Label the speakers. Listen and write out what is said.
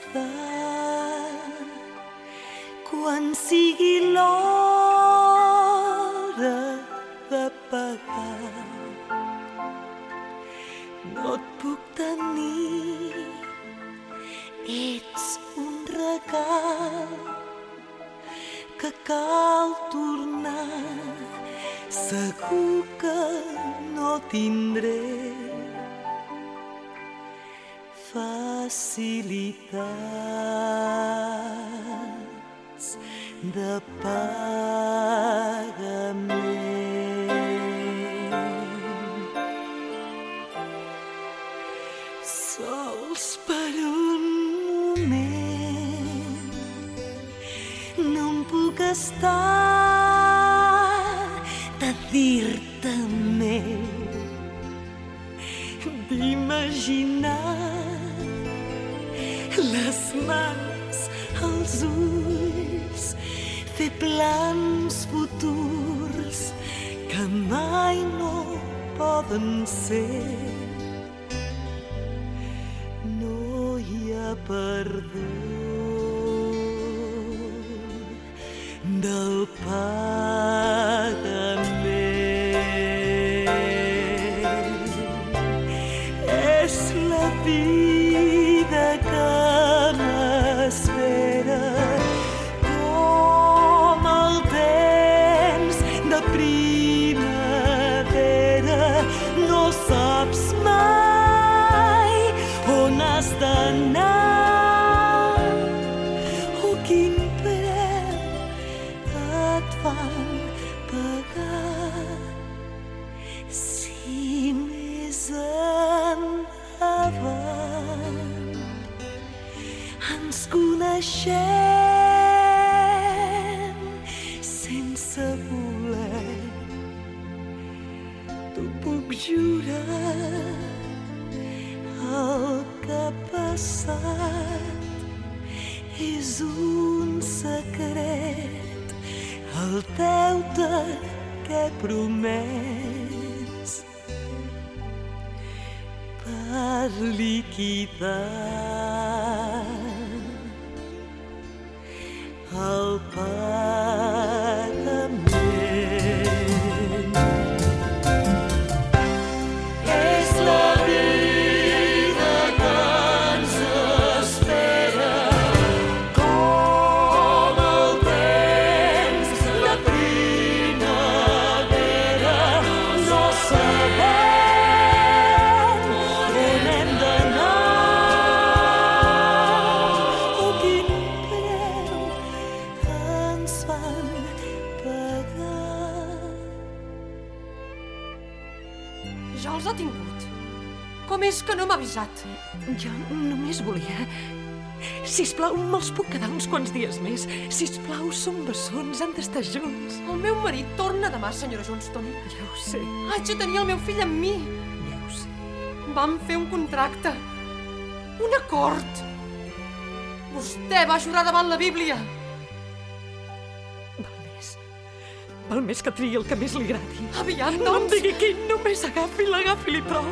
Speaker 1: quedar quan sigui l'hora de pagar. No et puc tenir, ets un regal que cal tornar. Segur que no tindré facilitats de pagament. Sols per un moment no em puc estar de dir-te més, les mans, els ulls, fer plans futurs que mai no poden ser. No hi ha perdó del pagament. És la vida primavera. No saps mai on has d'anar o quin preu et fan pagar. Si més endavant ens coneixem passat és un secret, el deute que he promès per liquidar el pagament.
Speaker 2: Ja els ha tingut. Com és que no m'ha avisat?
Speaker 3: Jo només volia... Sisplau, me'ls puc quedar uns quants dies més. Sisplau, som bessons, han d'estar junts.
Speaker 2: El meu marit torna demà, senyora Johnston.
Speaker 3: Ja ho sé,
Speaker 2: Haig de tenir el meu fill amb mi.
Speaker 3: ja ho sé.
Speaker 2: Vam fer un contracte. Un acord. Vostè va jurar davant la Bíblia.
Speaker 3: Val més que triï el que més li agradi.
Speaker 2: Aviam,
Speaker 3: No em
Speaker 2: doncs.
Speaker 3: digui quin, només agafi-la, agafi-li prou.